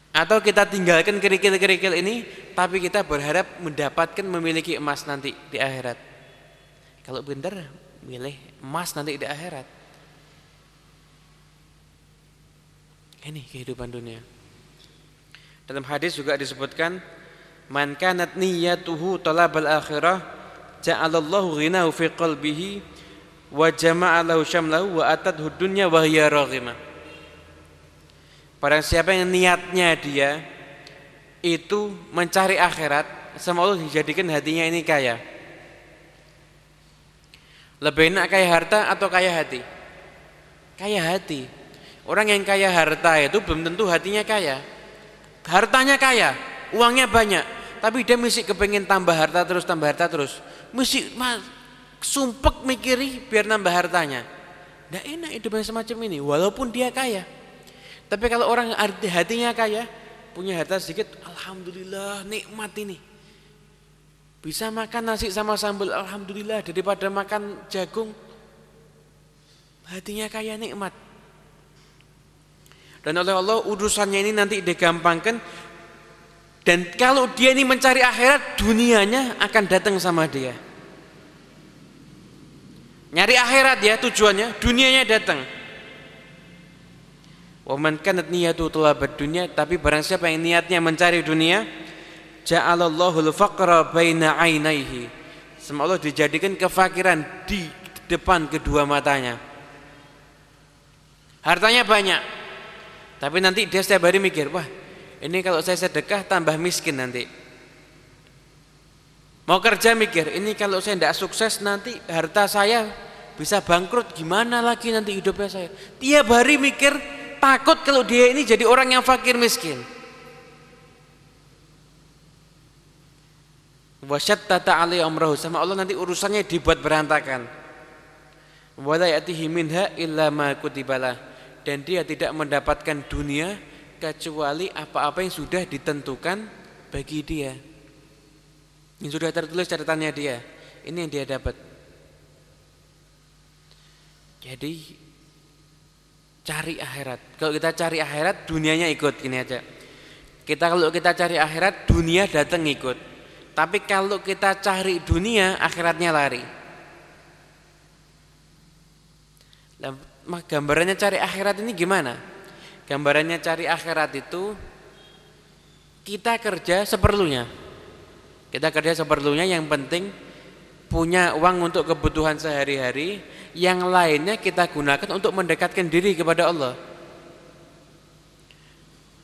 Atau kita tinggalkan kerikil-kerikil ini, tapi kita berharap mendapatkan memiliki emas nanti di akhirat. Kalau benar, milih emas nanti di akhirat. Ini kehidupan dunia. Dalam hadis juga disebutkan man kanat niyyatuhu talabal akhirah ja'alallahu ghinahu fi qalbihi wa jama'a lahu syamlahu wa atadhu dunya wa hiya raghimah. Barang siapa yang niatnya dia itu mencari akhirat, sama Allah dijadikan hatinya ini kaya. Lebih enak kaya harta atau kaya hati? Kaya hati. Orang yang kaya harta itu belum tentu hatinya kaya. Hartanya kaya, uangnya banyak, tapi dia mesti kepengen tambah harta terus tambah harta terus. Mesti sumpek mikiri biar nambah hartanya. Tidak enak hidup yang semacam ini, walaupun dia kaya. Tapi kalau orang hatinya kaya, punya harta sedikit, alhamdulillah nikmat ini. Bisa makan nasi sama sambal, alhamdulillah daripada makan jagung. Hatinya kaya nikmat. Dan oleh Allah urusannya ini nanti digampangkan dan kalau dia ini mencari akhirat dunianya akan datang sama dia. Nyari akhirat ya tujuannya, dunianya datang. Waman kanat niyatu talabat dunia, tapi barang siapa yang niatnya mencari dunia, ja'alallahu al-faqra baina ainaihi. Sama Allah dijadikan kefakiran di depan kedua matanya. Hartanya banyak, tapi nanti dia setiap hari mikir, wah ini kalau saya sedekah tambah miskin nanti. Mau kerja mikir, ini kalau saya tidak sukses nanti harta saya bisa bangkrut, gimana lagi nanti hidupnya saya. Tiap hari mikir, takut kalau dia ini jadi orang yang fakir miskin. Wasyat tata alai amrahu sama Allah nanti urusannya dibuat berantakan. Wala yatihi minha illa ma kutibalah dan dia tidak mendapatkan dunia kecuali apa-apa yang sudah ditentukan bagi dia. Yang sudah tertulis catatannya dia. Ini yang dia dapat. Jadi cari akhirat. Kalau kita cari akhirat, dunianya ikut gini aja. Kita kalau kita cari akhirat, dunia datang ikut. Tapi kalau kita cari dunia, akhiratnya lari gambarannya cari akhirat ini gimana? Gambarannya cari akhirat itu kita kerja seperlunya. Kita kerja seperlunya yang penting punya uang untuk kebutuhan sehari-hari, yang lainnya kita gunakan untuk mendekatkan diri kepada Allah.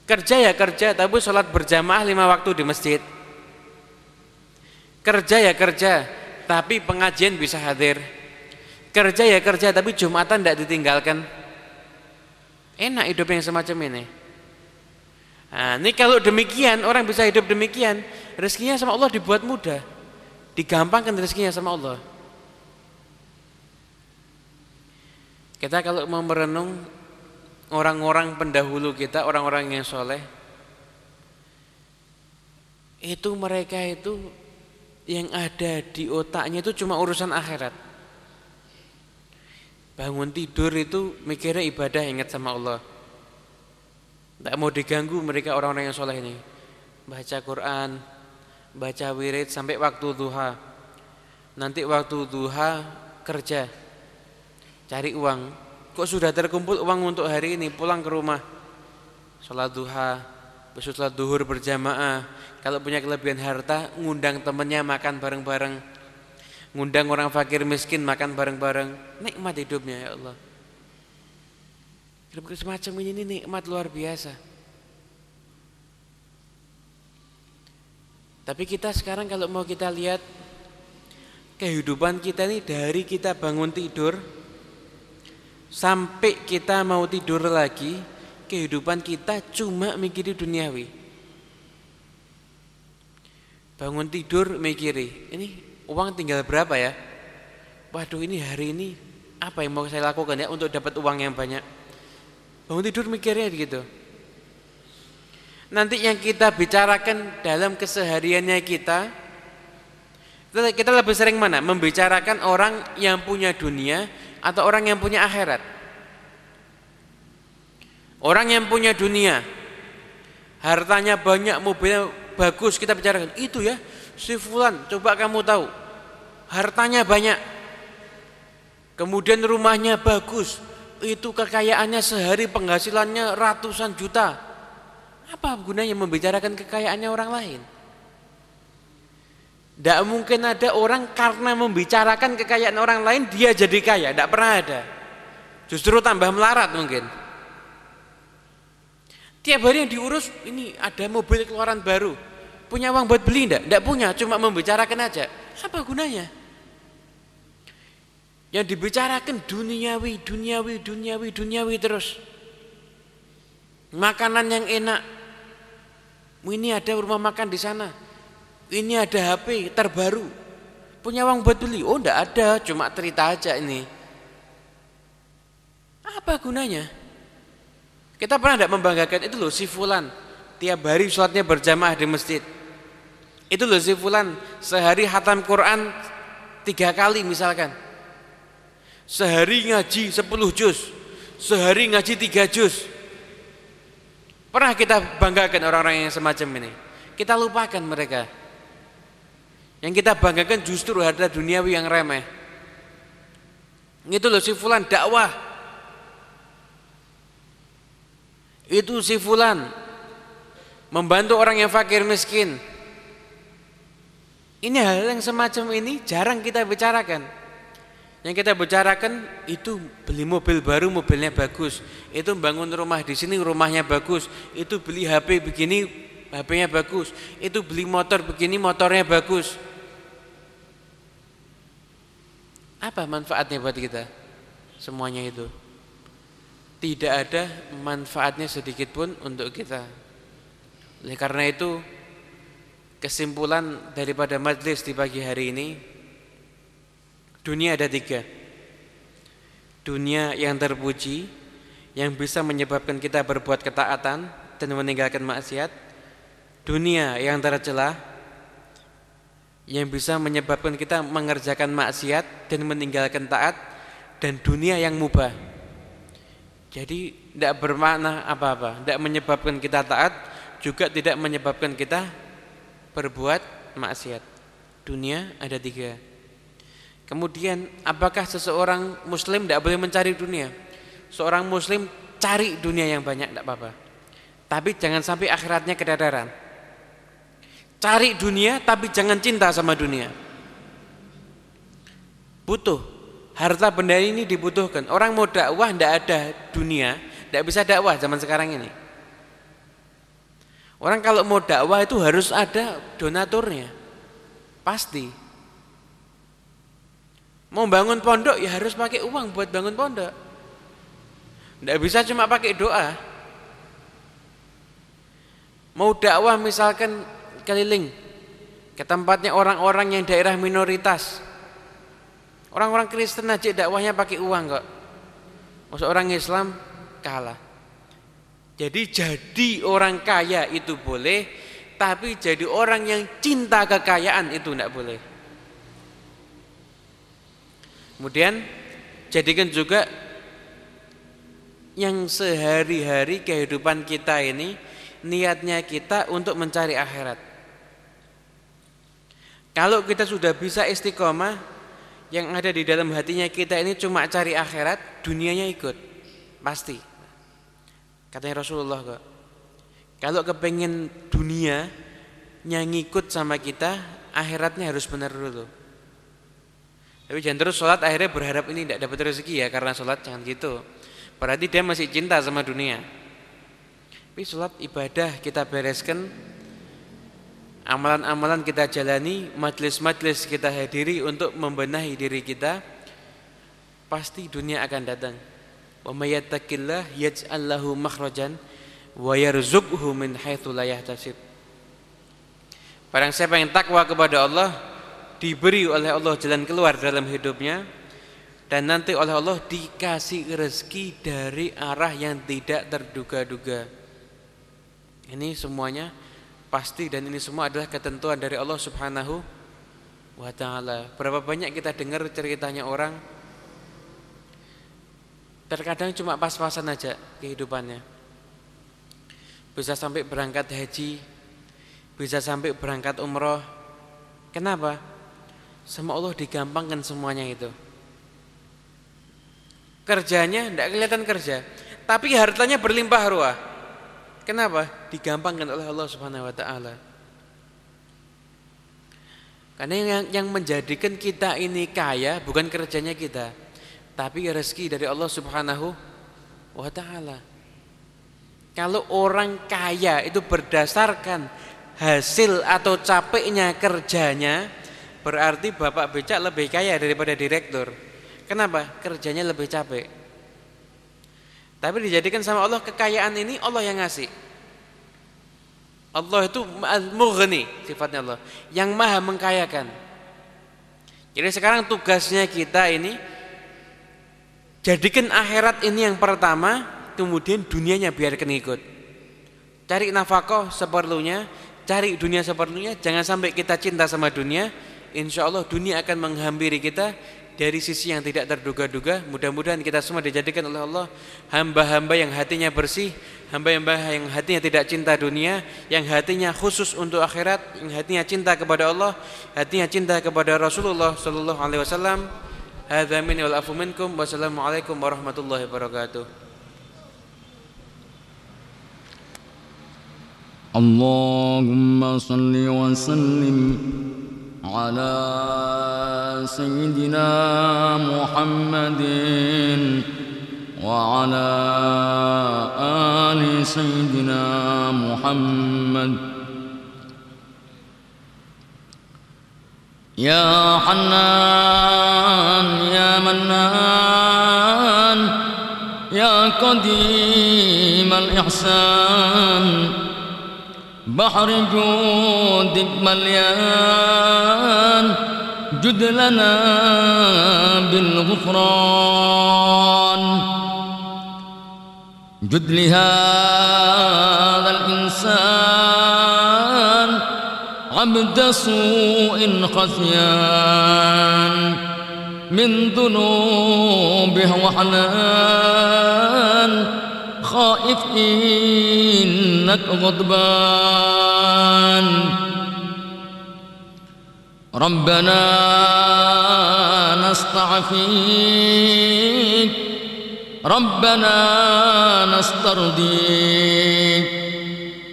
Kerja ya kerja, tapi sholat berjamaah lima waktu di masjid. Kerja ya kerja, tapi pengajian bisa hadir. Kerja ya kerja tapi Jumatan tidak ditinggalkan. Enak hidup yang semacam ini. Nah, ini kalau demikian orang bisa hidup demikian, rezekinya sama Allah dibuat mudah. Digampangkan rezekinya sama Allah. Kita kalau mau merenung orang-orang pendahulu kita, orang-orang yang soleh, itu mereka itu yang ada di otaknya itu cuma urusan akhirat. Bangun tidur itu mikirnya ibadah ingat sama Allah. Tidak mau diganggu mereka orang-orang yang soleh ini. Baca Quran, baca wirid sampai waktu duha. Nanti waktu duha kerja, cari uang. Kok sudah terkumpul uang untuk hari ini pulang ke rumah. Sholat duha, besok duhur berjamaah. Kalau punya kelebihan harta, ngundang temennya makan bareng-bareng ngundang orang fakir miskin makan bareng-bareng. Nikmat hidupnya ya Allah. Hidup semacam ini, nikmat luar biasa. Tapi kita sekarang kalau mau kita lihat kehidupan kita ini dari kita bangun tidur sampai kita mau tidur lagi kehidupan kita cuma mikiri duniawi. Bangun tidur mikiri. Ini uang tinggal berapa ya? Waduh ini hari ini apa yang mau saya lakukan ya untuk dapat uang yang banyak? Bangun tidur mikirnya gitu. Nanti yang kita bicarakan dalam kesehariannya kita kita lebih sering mana membicarakan orang yang punya dunia atau orang yang punya akhirat orang yang punya dunia hartanya banyak mobilnya bagus kita bicarakan itu ya si fulan coba kamu tahu hartanya banyak kemudian rumahnya bagus itu kekayaannya sehari penghasilannya ratusan juta apa gunanya membicarakan kekayaannya orang lain tidak mungkin ada orang karena membicarakan kekayaan orang lain dia jadi kaya, tidak pernah ada. Justru tambah melarat mungkin. Tiap hari yang diurus ini ada mobil keluaran baru. Punya uang buat beli enggak? Enggak punya, cuma membicarakan aja. Apa gunanya? Yang dibicarakan duniawi, duniawi, duniawi, duniawi terus. Makanan yang enak. Ini ada rumah makan di sana ini ada HP terbaru punya uang buat beli oh enggak ada cuma cerita aja ini apa gunanya kita pernah tidak membanggakan itu loh si fulan tiap hari sholatnya berjamaah di masjid. Itu loh si fulan sehari hatam Quran tiga kali misalkan. Sehari ngaji sepuluh juz sehari ngaji tiga juz. Pernah kita banggakan orang-orang yang semacam ini? Kita lupakan mereka. Yang kita banggakan justru harta duniawi yang remeh. Itu loh si fulan dakwah. Itu si fulan membantu orang yang fakir miskin. Ini hal yang semacam ini jarang kita bicarakan. Yang kita bicarakan itu beli mobil baru, mobilnya bagus. Itu bangun rumah di sini, rumahnya bagus. Itu beli HP begini, HP-nya bagus. Itu beli motor begini, motornya bagus. Apa manfaatnya buat kita? Semuanya itu. Tidak ada manfaatnya sedikit pun untuk kita. Oleh karena itu, kesimpulan daripada majlis di pagi hari ini, dunia ada tiga. Dunia yang terpuji, yang bisa menyebabkan kita berbuat ketaatan dan meninggalkan maksiat. Dunia yang tercelah, yang bisa menyebabkan kita mengerjakan maksiat dan meninggalkan taat dan dunia yang mubah. Jadi tidak bermakna apa-apa, tidak menyebabkan kita taat, juga tidak menyebabkan kita berbuat maksiat. Dunia ada tiga. Kemudian apakah seseorang muslim tidak boleh mencari dunia? Seorang muslim cari dunia yang banyak tidak apa-apa. Tapi jangan sampai akhiratnya kedadaran. Cari dunia tapi jangan cinta sama dunia. Butuh. Harta benda ini dibutuhkan. Orang mau dakwah tidak ada dunia, tidak bisa dakwah zaman sekarang ini. Orang kalau mau dakwah itu harus ada donaturnya. Pasti. Mau bangun pondok ya harus pakai uang buat bangun pondok. Tidak bisa cuma pakai doa. Mau dakwah misalkan keliling ke tempatnya orang-orang yang daerah minoritas. Orang-orang Kristen aja dakwahnya pakai uang kok. Masa orang Islam kalah. Jadi jadi orang kaya itu boleh, tapi jadi orang yang cinta kekayaan itu tidak boleh. Kemudian jadikan juga yang sehari-hari kehidupan kita ini niatnya kita untuk mencari akhirat. Kalau kita sudah bisa istiqomah yang ada di dalam hatinya kita ini cuma cari akhirat, dunianya ikut. Pasti. Katanya Rasulullah kok. Kalau kepengen dunia yang ngikut sama kita, akhiratnya harus benar dulu. Tapi jangan terus sholat akhirnya berharap ini tidak dapat rezeki ya karena sholat jangan gitu. Berarti dia masih cinta sama dunia. Tapi sholat ibadah kita bereskan amalan-amalan kita jalani, majlis-majlis kita hadiri untuk membenahi diri kita, pasti dunia akan datang. Wa may yattaqillah yaj'al lahu makhrajan wa yarzuqhu min haitsu la yahtasib. Barang siapa yang takwa kepada Allah, diberi oleh Allah jalan keluar dalam hidupnya dan nanti oleh Allah dikasih rezeki dari arah yang tidak terduga-duga. Ini semuanya pasti dan ini semua adalah ketentuan dari Allah Subhanahu wa taala. Berapa banyak kita dengar ceritanya orang terkadang cuma pas-pasan aja kehidupannya. Bisa sampai berangkat haji, bisa sampai berangkat umroh. Kenapa? Sama Allah digampangkan semuanya itu. Kerjanya tidak kelihatan kerja, tapi hartanya berlimpah ruah. Kenapa? Digampangkan oleh Allah Subhanahu wa taala. Karena yang, yang menjadikan kita ini kaya bukan kerjanya kita, tapi rezeki dari Allah Subhanahu wa taala. Kalau orang kaya itu berdasarkan hasil atau capeknya kerjanya, berarti Bapak becak lebih kaya daripada direktur. Kenapa? Kerjanya lebih capek. Tapi dijadikan sama Allah kekayaan ini Allah yang ngasih. Allah itu al-mughni sifatnya Allah yang maha mengkayakan. Jadi sekarang tugasnya kita ini jadikan akhirat ini yang pertama, kemudian dunianya biarkan ikut. Cari nafkah seperlunya, cari dunia seperlunya, jangan sampai kita cinta sama dunia, insya Allah dunia akan menghampiri kita dari sisi yang tidak terduga-duga. Mudah-mudahan kita semua dijadikan oleh Allah hamba-hamba yang hatinya bersih, hamba-hamba yang hatinya tidak cinta dunia, yang hatinya khusus untuk akhirat, yang hatinya cinta kepada Allah, hatinya cinta kepada Rasulullah sallallahu alaihi wasallam. هذا مني والعفو منكم والسلام عليكم ورحمة الله وبركاته. اللهم صل وسلم على سيدنا محمد وعلى آل سيدنا محمد. يا حنان يا منان يا قديم الإحسان. بحر جودك مليان جد لنا بالغفران. جد لهذا الإنسان عبد سوء خفيان من ذنوبه وحنان. خائف إنك غضبان. ربنا نستعفيك. ربنا نسترضيك.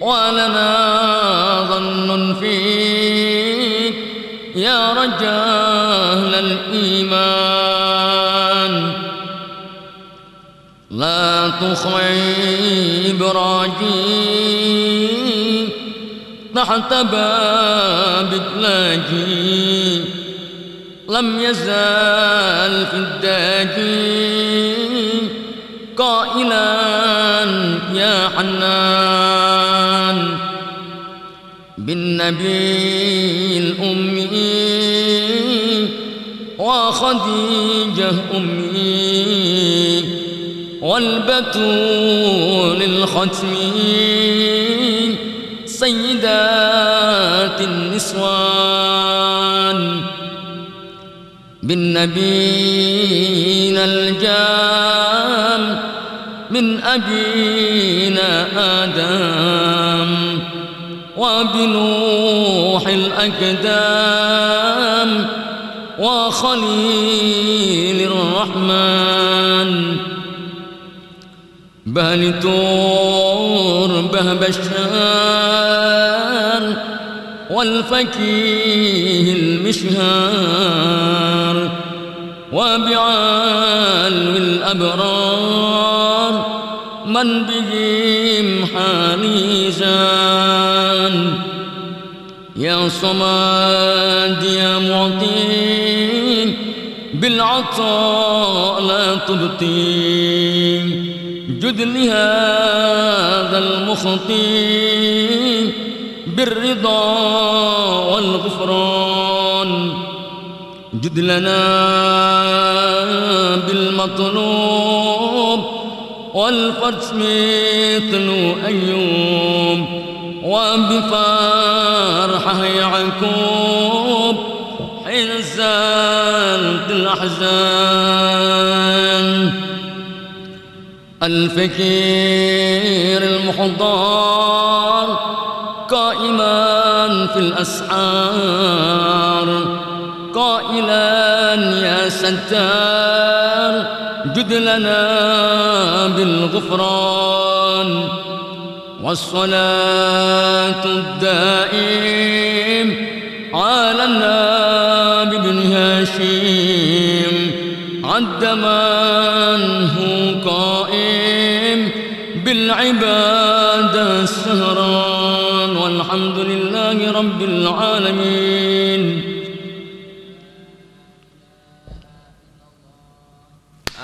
ولنا ظن فيك يا رجال الإيمان. لا تخيب راجي تحت بابك لاجي لم يزال في الداجي قائلا يا حنان. بالنبي الأمي وخديجة أمي والبتول الختم سيدات النسوان بالنبينا الجام من أبينا آدم وبنوح الأقدام وخليل الرحمن. بهل تور به بشار والفكيه المشهار وبعال الأبرار من بهم حنيزان يا صماد يا معطي بالعطاء لا تبطي جد لهذا المخطي بالرضا والغفران. جد لنا بالمطلوب والفرس مثل أيوب. وبفرحة يعقوب حين زالت الأحزان. الفكير المحضار قائما في الأسعار. قائلا يا ستار جد لنا بالغفران. والصلاة الدائم على النبي بن هاشم. عد من هو قائم بالعبادة السهران والحمد لله رب العالمين.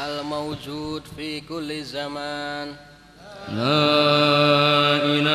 الموجود في كل زمان. لا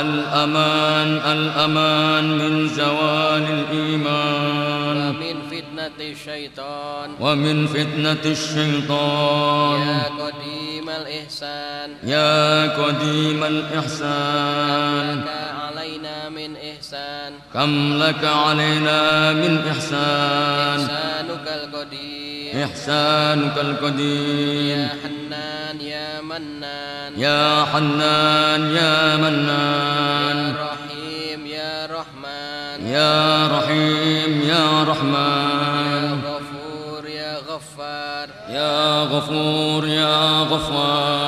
الأمان الأمان من زوال الإيمان. ومن فتنة الشيطان. ومن فتنة الشيطان. يا قديم الإحسان. يا قديم الإحسان. علينا من إحسان. كم لك علينا من إحسان. إحسانك القديم. إحسانك القديم. يا حنان يا منان. يا حنان يا يا منان رحيم يا رحمن. يا رحيم يا يا رحمن غفور يا غفار. يا غفور يا غفار.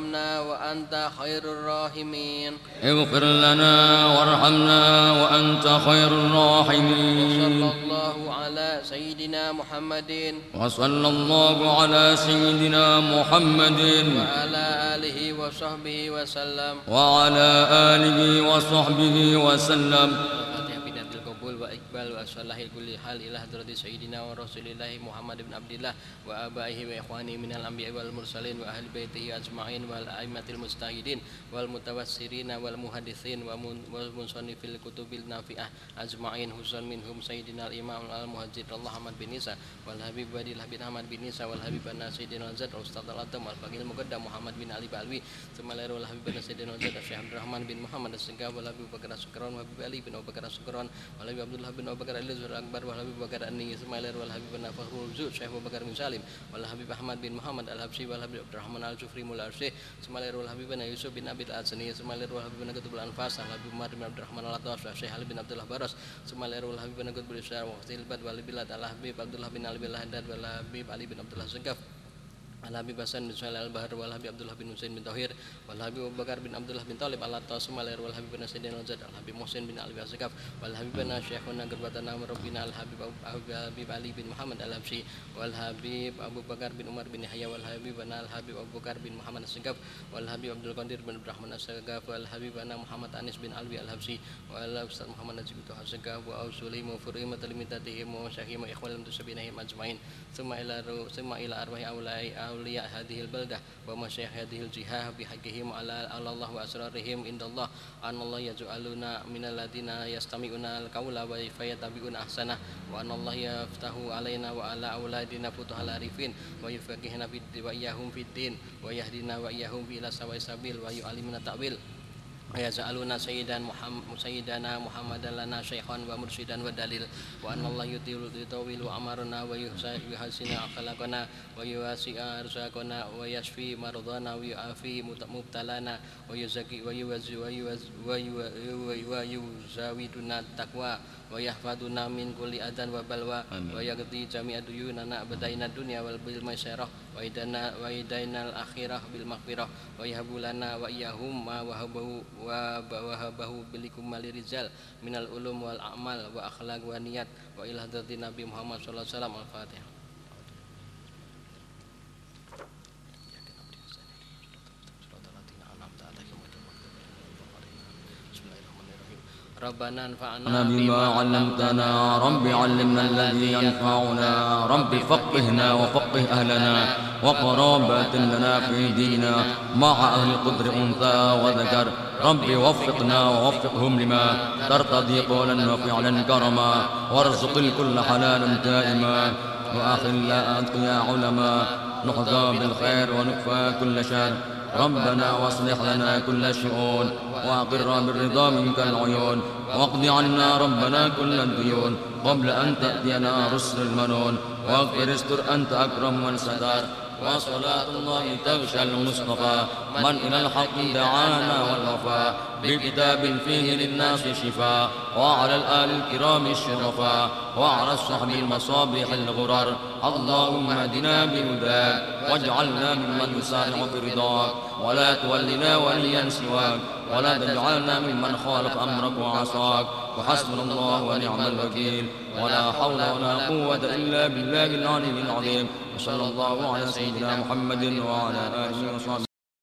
وارحمنا وأنت خير الراحمين. اغفر لنا وارحمنا وأنت خير وصلى الراحمين الله على سيدنا محمد. وصلى الله على سيدنا محمد. وعلى آله وصحبه وسلم. وعلى آله وصحبه وسلم. Fatihah bidatil qabul wa iqbal wa salahil kulli hal ila hadrati sayyidina wa rasulillahi Muhammad ibn Abdillah wa abaihi wa ikhwani minal anbiya wal mursalin wa ahli baitihi ajma'in wal a'immatil mustahidin wal mutawassirina wal muhadithin wa wal musannifil kutubil nafi'ah ajma'in husan minhum sayyidina al imam al muhajir Allah Ahmad bin Isa wal habib bin Ahmad bin Isa wal habib Ustaz al Atam al Muqaddam Muhammad bin Ali Balwi Semalairu wal habib Syekh Abdul Rahman bin Muhammad wal habib Bakar Sukron wal habib Ali bin Abu Bakar Sukron wal habib Abdullah bin Abu Bakar Zul Akbar wal habib Bakar Ani Ismail wal habib anna Fakhrul Zul Syekh Abu Bakar bin Salim wal habib Ahmad bin Muhammad Al Habsyi wal habib Abdurrahman Al Jufri Mul Arsyih Semalairu wal habib anna Yusuf bin Abil Adsani Semalairu wal habib anna Qutbul Anfas Al habib Umar bin Abdurrahman Al Atas Syekh Ali bin Abdullah Baras Semalairu wal habib anna Qutbul Isyar wa Qtil Bad wal bilad Al habib Abdullah bin Ali bin Haddad wal habib Ali bin Abdullah Segaf Al Habib Hasan bin Suhail Al Bahar wal Habib Abdullah bin Husain bin Tauhir wal Habib Abu Bakar bin Abdullah bin Talib Al Atas Sumalir wal Habib bin Sayyidina Al Zad Al Habib Muhsin bin Ali Azkaf wal Habib bin Syekhuna Gerbatan Amr bin Al Habib Abu Habib Ali bin Muhammad Al Habsyi wal Habib Abu Bakar bin Umar bin Yahya wal Habib bin Al Habib Abu Bakar bin Muhammad Azkaf wal Habib Abdul Qadir bin Abdurrahman Azkaf wal Habib Ana Muhammad Anis bin Alwi Al Habsyi wal Ustaz Muhammad Najib bin Azkaf wa Ausulimu Furimat Limitati Mu Syahim Ikhwal Musabinahim Ajmain. ثم awliya hadhil baldah wa masyayikh hadhil jihah bihaqihim ala Allah wa asrarihim indallah anallah yaj'aluna minal ladina yastami'una alqawla wa fayatabi'una ahsana wa anallah yaftahu alaina wa ala auladina futuhal arifin wa yufaqihna fid wa iyyahum fid din wa sabil ويجعلنا سيدا محمد سيدنا محمدا لنا شيخا ومرشدا ودليل وان الله يطيل يطول اعمارنا ويحسن اخلاقنا ويواسع ارزاقنا ويشفي مرضانا ويعافي مبتلانا ويزكي ويزاودنا التقوى ويحفظنا من كل أذى وبلوى ويقضي جميع ديوننا بدينا الدنيا Wa'idana wa'idainal akhirah bil maghfirah. Wa yahbulana wa iyahum ma wahabahu wa wahabahu bilikum malirizal minal ulum wal a'mal wa akhlaq wa niat wa ila nabi Muhammad sallallahu alaihi wasallam. Al-fatihah. ربنا انفعنا بما علمتنا رب علمنا الذي ينفعنا. رب فقهنا وفقه أهلنا. وقرابات لنا في ديننا. مع أهل القدر أنثى وذكر. رب وفقنا ووفقهم لما ترتضي قولا وفعلا كرما. وارزق الكل حلالا دائما. وأخلاء أتقيا علما. نحظى بالخير ونكفى كل شر. ربنا واصلح لنا كل شؤون وأقر بالرضا منك العيون واقض عنا ربنا كل الديون قبل أن تأتينا رسل المنون واغفر استر أنت أكرم من ستار وصلاة الله تغشى المصطفى. من إلى الحق دعانا والوفاء بكتاب فيه للناس شفاء وعلى الآل الكرام الشرفاء وعلى الصحب المصابيح الغرر اللهم اهدنا بهداك واجعلنا ممن يسارع برضاك ولا تولنا وليا سواك. ولا تجعلنا ممن خالف أمرك وعصاك. وحسبنا الله ونعم الوكيل. ولا حول ولا قوة إلا بالله العلي العظيم. وصلى الله على سيدنا محمد وعلى آله وصحبه